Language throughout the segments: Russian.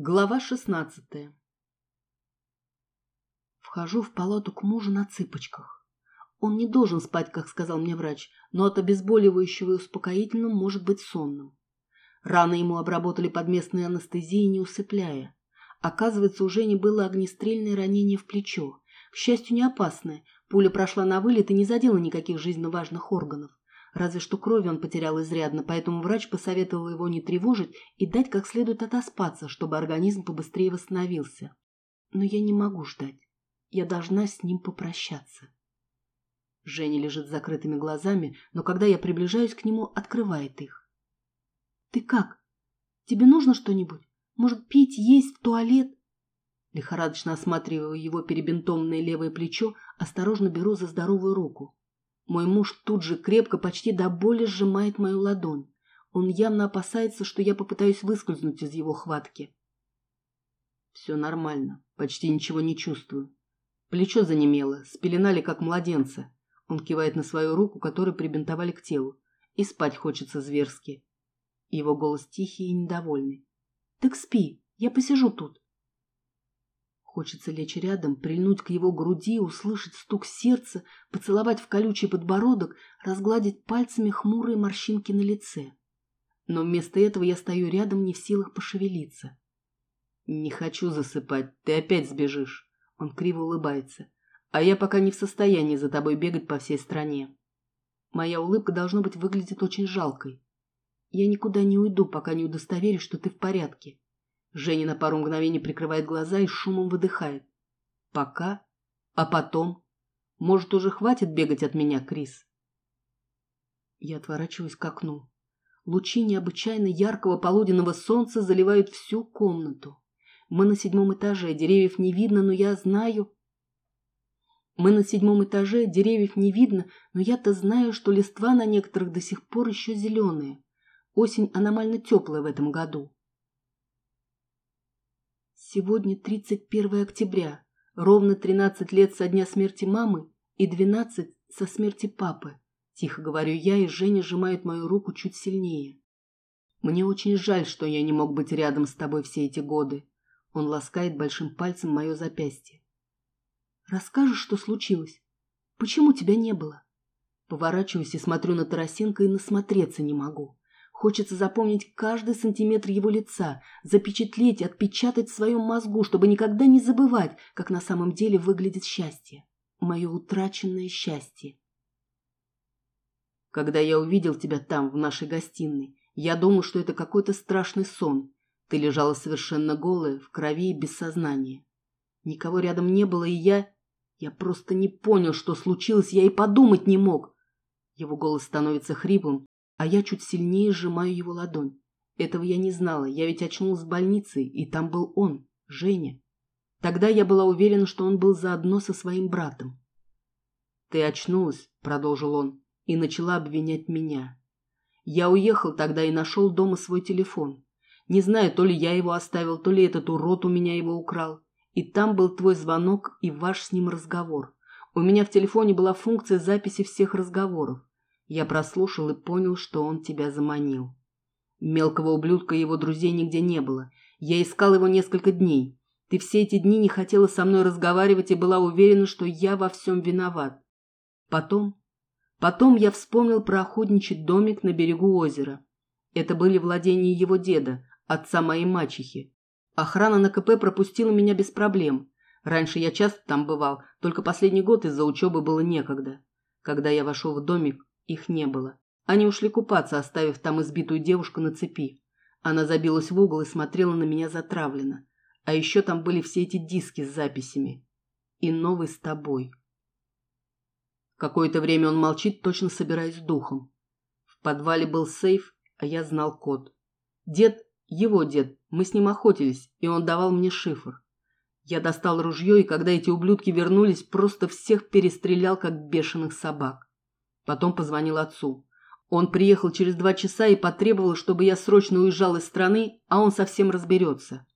Глава шестнадцатая Вхожу в палату к мужу на цыпочках. Он не должен спать, как сказал мне врач, но от обезболивающего и успокоительного может быть сонным. Раны ему обработали под местной анестезией, не усыпляя. Оказывается, у Жени было огнестрельное ранение в плечо. К счастью, не опасное. Пуля прошла на вылет и не задела никаких жизненно важных органов. Разве что крови он потерял изрядно, поэтому врач посоветовал его не тревожить и дать как следует отоспаться, чтобы организм побыстрее восстановился. Но я не могу ждать. Я должна с ним попрощаться. Женя лежит с закрытыми глазами, но когда я приближаюсь к нему, открывает их. «Ты как? Тебе нужно что-нибудь? Может, пить, есть, в туалет?» Лихорадочно осматриваю его перебинтованное левое плечо, осторожно беру за здоровую руку. Мой муж тут же крепко, почти до боли сжимает мою ладонь. Он явно опасается, что я попытаюсь выскользнуть из его хватки. Все нормально, почти ничего не чувствую. Плечо занемело, спеленали как младенца. Он кивает на свою руку, которую прибинтовали к телу. И спать хочется зверски. Его голос тихий и недовольный. «Так спи, я посижу тут». Хочется лечь рядом, прильнуть к его груди, услышать стук сердца, поцеловать в колючий подбородок, разгладить пальцами хмурые морщинки на лице. Но вместо этого я стою рядом, не в силах пошевелиться. «Не хочу засыпать, ты опять сбежишь». Он криво улыбается. «А я пока не в состоянии за тобой бегать по всей стране». Моя улыбка, должно быть, выглядит очень жалкой. Я никуда не уйду, пока не удостоверюсь, что ты в порядке. Женя на пару мгновений прикрывает глаза и шумом выдыхает. Пока? А потом? Может, уже хватит бегать от меня, Крис? Я отворачиваюсь к окну. Лучи необычайно яркого полуденного солнца заливают всю комнату. Мы на седьмом этаже, деревьев не видно, но я знаю... Мы на седьмом этаже, деревьев не видно, но я-то знаю, что листва на некоторых до сих пор еще зеленые. Осень аномально теплая в этом году. Сегодня 31 октября, ровно 13 лет со дня смерти мамы и 12 со смерти папы. Тихо говорю я, и Женя сжимает мою руку чуть сильнее. Мне очень жаль, что я не мог быть рядом с тобой все эти годы. Он ласкает большим пальцем мое запястье. Расскажешь, что случилось? Почему тебя не было? Поворачиваюсь и смотрю на Тарасенко и насмотреться не могу. Хочется запомнить каждый сантиметр его лица, запечатлеть, отпечатать в своем мозгу, чтобы никогда не забывать, как на самом деле выглядит счастье. Мое утраченное счастье. Когда я увидел тебя там, в нашей гостиной, я думал, что это какой-то страшный сон. Ты лежала совершенно голая, в крови и без сознания. Никого рядом не было, и я... Я просто не понял, что случилось, я и подумать не мог. Его голос становится хриплым, а я чуть сильнее сжимаю его ладонь. Этого я не знала, я ведь очнулась в больнице, и там был он, Женя. Тогда я была уверена, что он был заодно со своим братом. «Ты очнулась», — продолжил он, — и начала обвинять меня. Я уехал тогда и нашел дома свой телефон. Не знаю, то ли я его оставил, то ли этот урод у меня его украл. И там был твой звонок и ваш с ним разговор. У меня в телефоне была функция записи всех разговоров. Я прослушал и понял, что он тебя заманил. Мелкого ублюдка и его друзей нигде не было. Я искал его несколько дней. Ты все эти дни не хотела со мной разговаривать и была уверена, что я во всем виноват. Потом... Потом я вспомнил про охотничий домик на берегу озера. Это были владения его деда, отца моей мачехи. Охрана на КП пропустила меня без проблем. Раньше я часто там бывал, только последний год из-за учебы было некогда. Когда я вошел в домик, их не было. Они ушли купаться, оставив там избитую девушку на цепи. Она забилась в угол и смотрела на меня затравленно. А еще там были все эти диски с записями. И новый с тобой. Какое-то время он молчит, точно собираясь духом. В подвале был сейф, а я знал код. Дед, его дед, мы с ним охотились, и он давал мне шифр. Я достал ружье, и когда эти ублюдки вернулись, просто всех перестрелял, как бешеных собак. Потом позвонил отцу. Он приехал через два часа и потребовал, чтобы я срочно уезжал из страны, а он совсем разберется.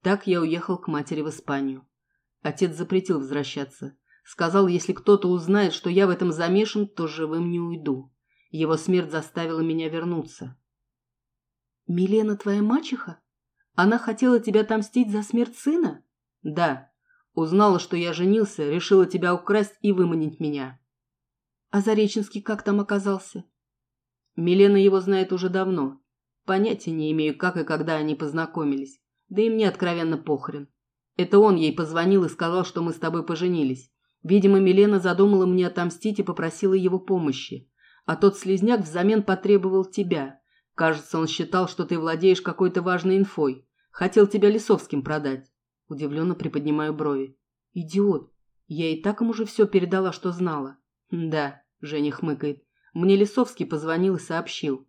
Так я уехал к матери в Испанию. Отец запретил возвращаться. Сказал, если кто-то узнает, что я в этом замешан, то живым не уйду. Его смерть заставила меня вернуться. «Милена твоя мачеха? Она хотела тебя отомстить за смерть сына? Да. Узнала, что я женился, решила тебя украсть и выманить меня. А Зареченский как там оказался? Милена его знает уже давно. Понятия не имею, как и когда они познакомились. Да и мне откровенно похрен. Это он ей позвонил и сказал, что мы с тобой поженились. Видимо, Милена задумала мне отомстить и попросила его помощи. А тот слезняк взамен потребовал тебя. Кажется, он считал, что ты владеешь какой-то важной инфой. Хотел тебя Лисовским продать. Удивленно приподнимаю брови. Идиот. Я и так ему уже все передала, что знала. Да, Женя хмыкает. Мне Лисовский позвонил и сообщил.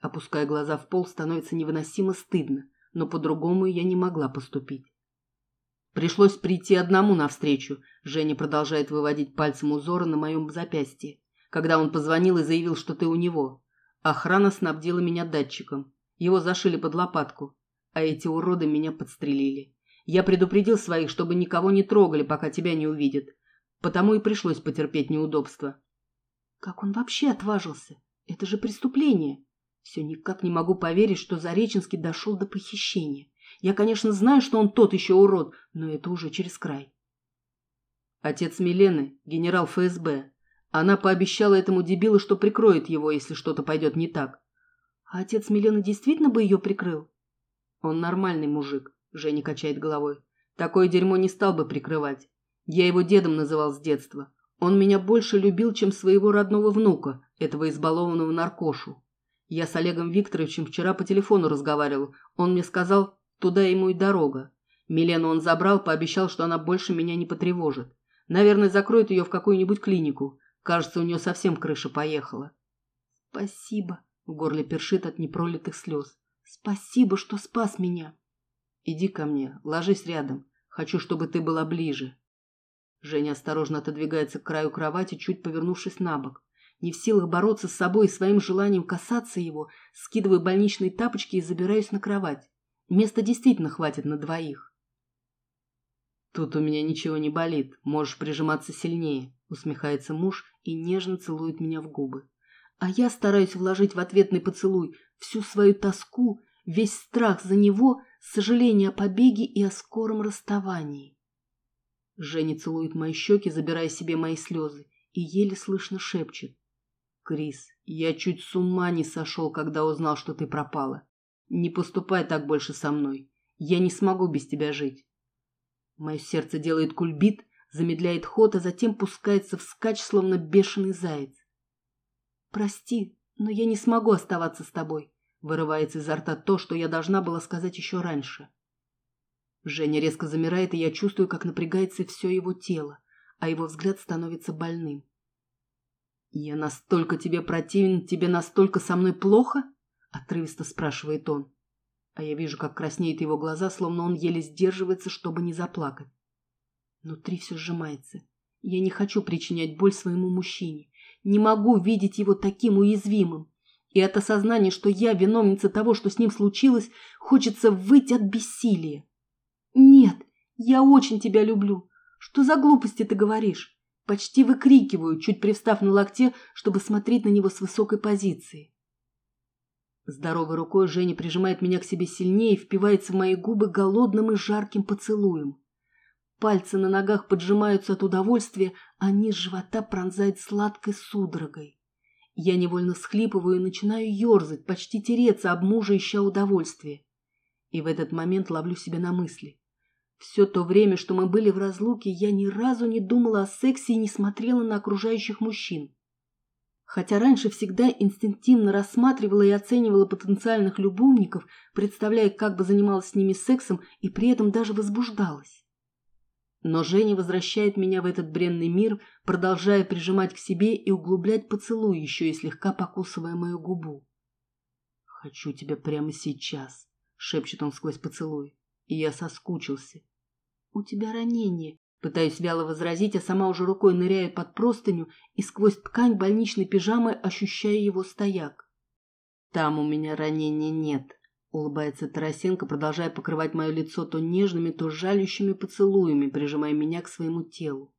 Опуская глаза в пол, становится невыносимо стыдно, но по-другому я не могла поступить. Пришлось прийти одному навстречу. Женя продолжает выводить пальцем узоры на моем запястье. Когда он позвонил и заявил, что ты у него. Охрана снабдила меня датчиком. Его зашили под лопатку. А эти уроды меня подстрелили. Я предупредил своих, чтобы никого не трогали, пока тебя не увидят. Потому и пришлось потерпеть неудобства. Как он вообще отважился? Это же преступление. Все никак не могу поверить, что Зареченский дошел до похищения. Я, конечно, знаю, что он тот еще урод, но это уже через край. Отец Милены, генерал ФСБ. Она пообещала этому дебилу, что прикроет его, если что-то пойдет не так. А отец Милены действительно бы ее прикрыл? Он нормальный мужик, Женя качает головой. Такое дерьмо не стал бы прикрывать. Я его дедом называл с детства. Он меня больше любил, чем своего родного внука, этого избалованного наркошу. Я с Олегом Викторовичем вчера по телефону разговаривал. Он мне сказал, Туда ему и дорога. Милену он забрал, пообещал, что она больше меня не потревожит. Наверное, закроет ее в какую-нибудь клинику. Кажется, у нее совсем крыша поехала. Спасибо. В горле першит от непролитых слез. Спасибо, что спас меня. Иди ко мне, ложись рядом. Хочу, чтобы ты была ближе. Женя осторожно отодвигается к краю кровати, чуть повернувшись на бок. Не в силах бороться с собой и своим желанием касаться его, скидываю больничные тапочки и забираюсь на кровать. Места действительно хватит на двоих. Тут у меня ничего не болит, можешь прижиматься сильнее, усмехается муж и нежно целует меня в губы. А я стараюсь вложить в ответный поцелуй всю свою тоску, весь страх за него, сожаление о побеге и о скором расставании. Женя целует мои щеки, забирая себе мои слезы, и еле слышно шепчет. «Крис, я чуть с ума не сошел, когда узнал, что ты пропала. Не поступай так больше со мной. Я не смогу без тебя жить. Мое сердце делает кульбит, замедляет ход, а затем пускается вскачь, словно бешеный заяц. Прости, но я не смогу оставаться с тобой. Вырывается изо рта то, что я должна была сказать еще раньше. Женя резко замирает, и я чувствую, как напрягается все его тело, а его взгляд становится больным. «Я настолько тебе противен, тебе настолько со мной плохо?» — отрывисто спрашивает он. А я вижу, как краснеют его глаза, словно он еле сдерживается, чтобы не заплакать. Внутри все сжимается. Я не хочу причинять боль своему мужчине. Не могу видеть его таким уязвимым. И от осознания, что я виновница того, что с ним случилось, хочется выйти от бессилия. «Нет, я очень тебя люблю. Что за глупости ты говоришь?» Почти выкрикиваю, чуть привстав на локте, чтобы смотреть на него с высокой позиции. Здоровой рукой Женя прижимает меня к себе сильнее и впивается в мои губы голодным и жарким поцелуем. Пальцы на ногах поджимаются от удовольствия, а низ живота пронзает сладкой судорогой. Я невольно схлипываю и начинаю ерзать, почти тереться об мужа, ища удовольствия. И в этот момент ловлю себя на мысли. Все то время, что мы были в разлуке, я ни разу не думала о сексе и не смотрела на окружающих мужчин. Хотя раньше всегда инстинктивно рассматривала и оценивала потенциальных любовников, представляя, как бы занималась с ними сексом и при этом даже возбуждалась. Но Женя возвращает меня в этот бренный мир, продолжая прижимать к себе и углублять поцелуй, еще и слегка покусывая мою губу. «Хочу тебя прямо сейчас», — шепчет он сквозь поцелуй. И я соскучился. «У тебя ранение», Пытаюсь вяло возразить, а сама уже рукой ныряю под простыню и сквозь ткань больничной пижамы ощущаю его стояк. «Там у меня ранения нет», — улыбается Тарасенко, продолжая покрывать мое лицо то нежными, то жалющими поцелуями, прижимая меня к своему телу.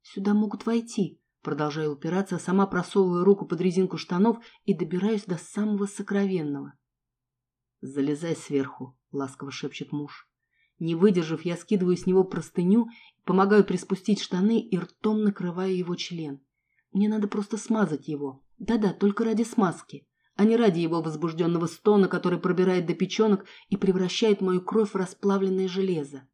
«Сюда могут войти», — продолжаю упираться, а сама просовываю руку под резинку штанов и добираюсь до самого сокровенного. «Залезай сверху», ласково шепчет муж. Не выдержав, я скидываю с него простыню, помогаю приспустить штаны и ртом накрываю его член. Мне надо просто смазать его. Да-да, только ради смазки, а не ради его возбужденного стона, который пробирает до печенок и превращает мою кровь в расплавленное железо.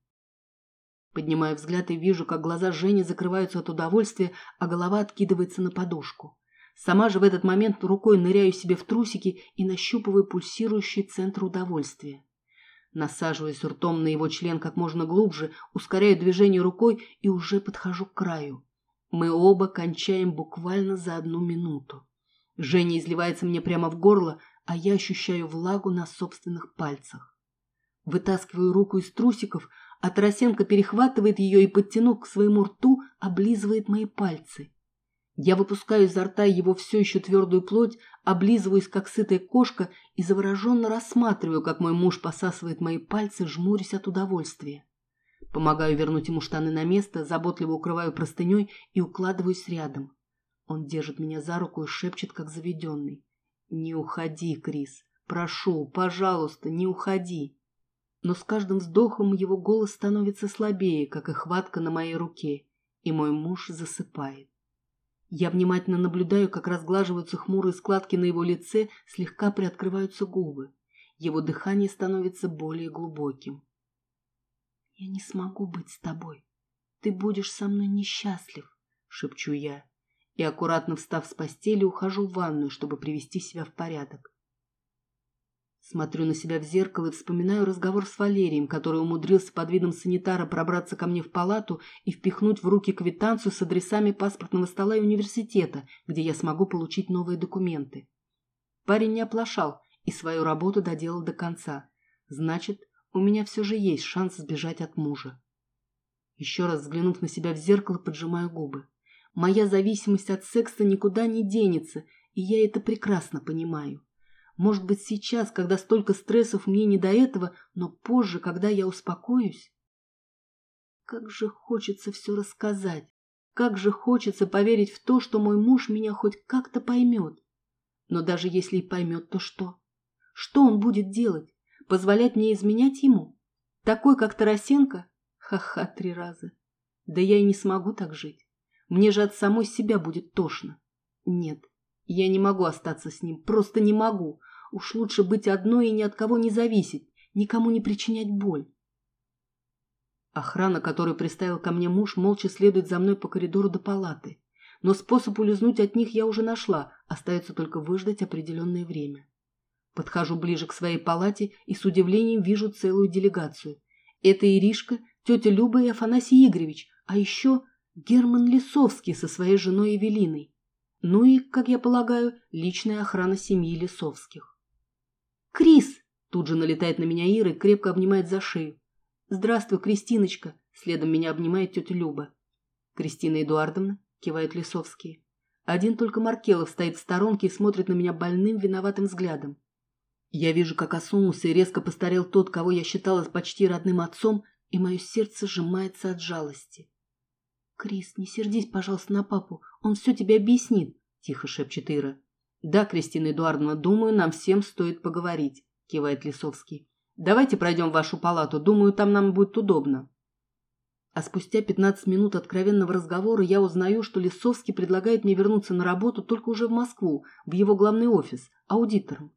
Поднимаю взгляд и вижу, как глаза Жени закрываются от удовольствия, а голова откидывается на подушку. Сама же в этот момент рукой ныряю себе в трусики и нащупываю пульсирующий центр удовольствия. Насаживаясь ртом на его член как можно глубже, ускоряю движение рукой и уже подхожу к краю. Мы оба кончаем буквально за одну минуту. Женя изливается мне прямо в горло, а я ощущаю влагу на собственных пальцах. Вытаскиваю руку из трусиков, а Тарасенко перехватывает ее и, подтянув к своему рту, облизывает мои пальцы. Я выпускаю изо рта его все еще твердую плоть, облизываюсь, как сытая кошка, и завороженно рассматриваю, как мой муж посасывает мои пальцы, жмурясь от удовольствия. Помогаю вернуть ему штаны на место, заботливо укрываю простыней и укладываюсь рядом. Он держит меня за руку и шепчет, как заведенный. «Не уходи, Крис. Прошу, пожалуйста, не уходи». Но с каждым вздохом его голос становится слабее, как и хватка на моей руке, и мой муж засыпает. Я внимательно наблюдаю, как разглаживаются хмурые складки на его лице, слегка приоткрываются губы. Его дыхание становится более глубоким. «Я не смогу быть с тобой. Ты будешь со мной несчастлив», — шепчу я. И, аккуратно встав с постели, ухожу в ванную, чтобы привести себя в порядок. Смотрю на себя в зеркало и вспоминаю разговор с Валерием, который умудрился под видом санитара пробраться ко мне в палату и впихнуть в руки квитанцию с адресами паспортного стола и университета, где я смогу получить новые документы. Парень не оплошал и свою работу доделал до конца. Значит, у меня все же есть шанс сбежать от мужа. Еще раз взглянув на себя в зеркало, поджимаю губы. Моя зависимость от секса никуда не денется, и я это прекрасно понимаю. Может быть, сейчас, когда столько стрессов мне не до этого, но позже, когда я успокоюсь? Как же хочется все рассказать. Как же хочется поверить в то, что мой муж меня хоть как-то поймет. Но даже если и поймет, то что? Что он будет делать? Позволять мне изменять ему? Такой, как Тарасенко? Ха-ха, три раза. Да я и не смогу так жить. Мне же от самой себя будет тошно. Нет, я не могу остаться с ним, просто не могу. Уж лучше быть одной и ни от кого не зависеть, никому не причинять боль. Охрана, которую приставил ко мне муж, молча следует за мной по коридору до палаты. Но способ улизнуть от них я уже нашла, остается только выждать определенное время. Подхожу ближе к своей палате и с удивлением вижу целую делегацию. Это Иришка, тетя Люба и Афанасий Игоревич, а еще Герман Лисовский со своей женой Евелиной. Ну и, как я полагаю, личная охрана семьи Лисовских. «Крис!» – тут же налетает на меня Ира и крепко обнимает за шею. «Здравствуй, Кристиночка!» – следом меня обнимает тетя Люба. «Кристина Эдуардовна?» – кивают Лисовские. Один только Маркелов стоит в сторонке и смотрит на меня больным, виноватым взглядом. Я вижу, как осунулся и резко постарел тот, кого я считала почти родным отцом, и мое сердце сжимается от жалости. «Крис, не сердись, пожалуйста, на папу, он все тебе объяснит», – тихо шепчет Ира. «Да, Кристина Эдуардовна, думаю, нам всем стоит поговорить», – кивает Лисовский. «Давайте пройдем в вашу палату. Думаю, там нам будет удобно». А спустя 15 минут откровенного разговора я узнаю, что Лисовский предлагает мне вернуться на работу только уже в Москву, в его главный офис, аудитором.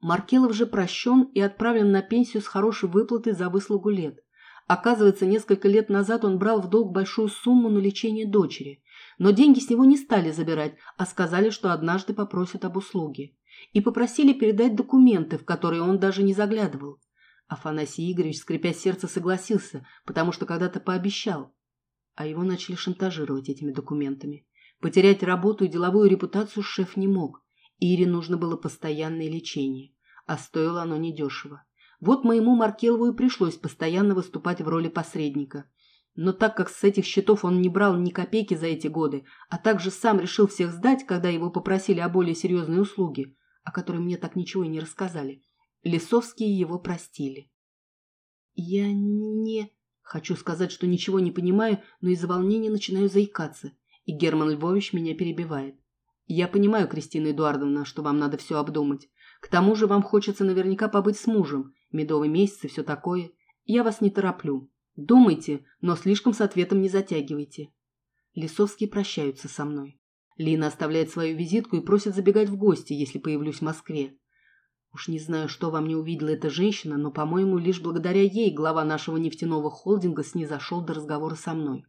Маркелов же прощен и отправлен на пенсию с хорошей выплатой за выслугу лет. Оказывается, несколько лет назад он брал в долг большую сумму на лечение дочери. Но деньги с него не стали забирать, а сказали, что однажды попросят об услуге. И попросили передать документы, в которые он даже не заглядывал. Афанасий Игоревич, скрипя сердце, согласился, потому что когда-то пообещал. А его начали шантажировать этими документами. Потерять работу и деловую репутацию шеф не мог. Ире нужно было постоянное лечение. А стоило оно недешево. Вот моему Маркелову и пришлось постоянно выступать в роли посредника. Но так как с этих счетов он не брал ни копейки за эти годы, а также сам решил всех сдать, когда его попросили о более серьезной услуге, о которой мне так ничего и не рассказали, Лисовские его простили. Я не... Хочу сказать, что ничего не понимаю, но из-за волнения начинаю заикаться, и Герман Львович меня перебивает. Я понимаю, Кристина Эдуардовна, что вам надо все обдумать. К тому же вам хочется наверняка побыть с мужем, Медовый месяц и все такое. Я вас не тороплю. Думайте, но слишком с ответом не затягивайте. Лисовские прощаются со мной. Лина оставляет свою визитку и просит забегать в гости, если появлюсь в Москве. Уж не знаю, что во мне увидела эта женщина, но, по-моему, лишь благодаря ей глава нашего нефтяного холдинга снизошел до разговора со мной.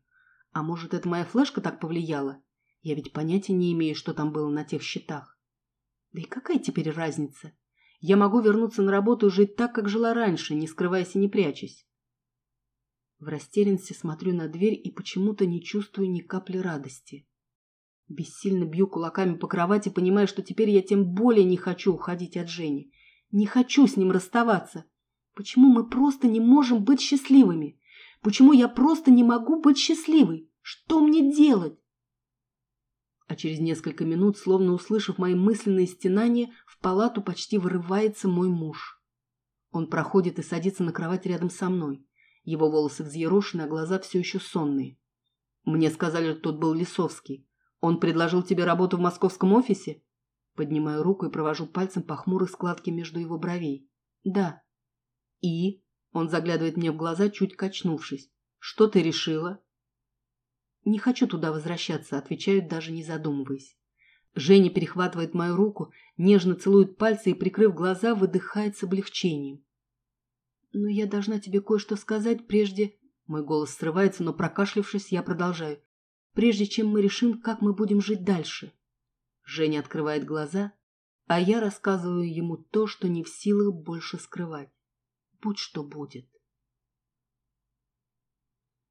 А может, это моя флешка так повлияла? Я ведь понятия не имею, что там было на тех счетах. Да и какая теперь разница? Я могу вернуться на работу и жить так, как жила раньше, не скрываясь и не прячась. В растерянности смотрю на дверь и почему-то не чувствую ни капли радости. Бессильно бью кулаками по кровати, понимая, что теперь я тем более не хочу уходить от Жени. Не хочу с ним расставаться. Почему мы просто не можем быть счастливыми? Почему я просто не могу быть счастливой? Что мне делать? А через несколько минут, словно услышав мои мысленные стенания, в палату почти вырывается мой муж. Он проходит и садится на кровать рядом со мной. Его волосы взъерошены, а глаза все еще сонные. Мне сказали, что тот был Лисовский. Он предложил тебе работу в московском офисе? Поднимаю руку и провожу пальцем по хмурой складке между его бровей. Да. И? Он заглядывает мне в глаза, чуть качнувшись. Что ты решила? Не хочу туда возвращаться, отвечаю, даже не задумываясь. Женя перехватывает мою руку, нежно целует пальцы и, прикрыв глаза, выдыхает с облегчением. «Но я должна тебе кое-что сказать, прежде...» Мой голос срывается, но, прокашлявшись, я продолжаю. «Прежде чем мы решим, как мы будем жить дальше». Женя открывает глаза, а я рассказываю ему то, что не в силах больше скрывать. Будь что будет.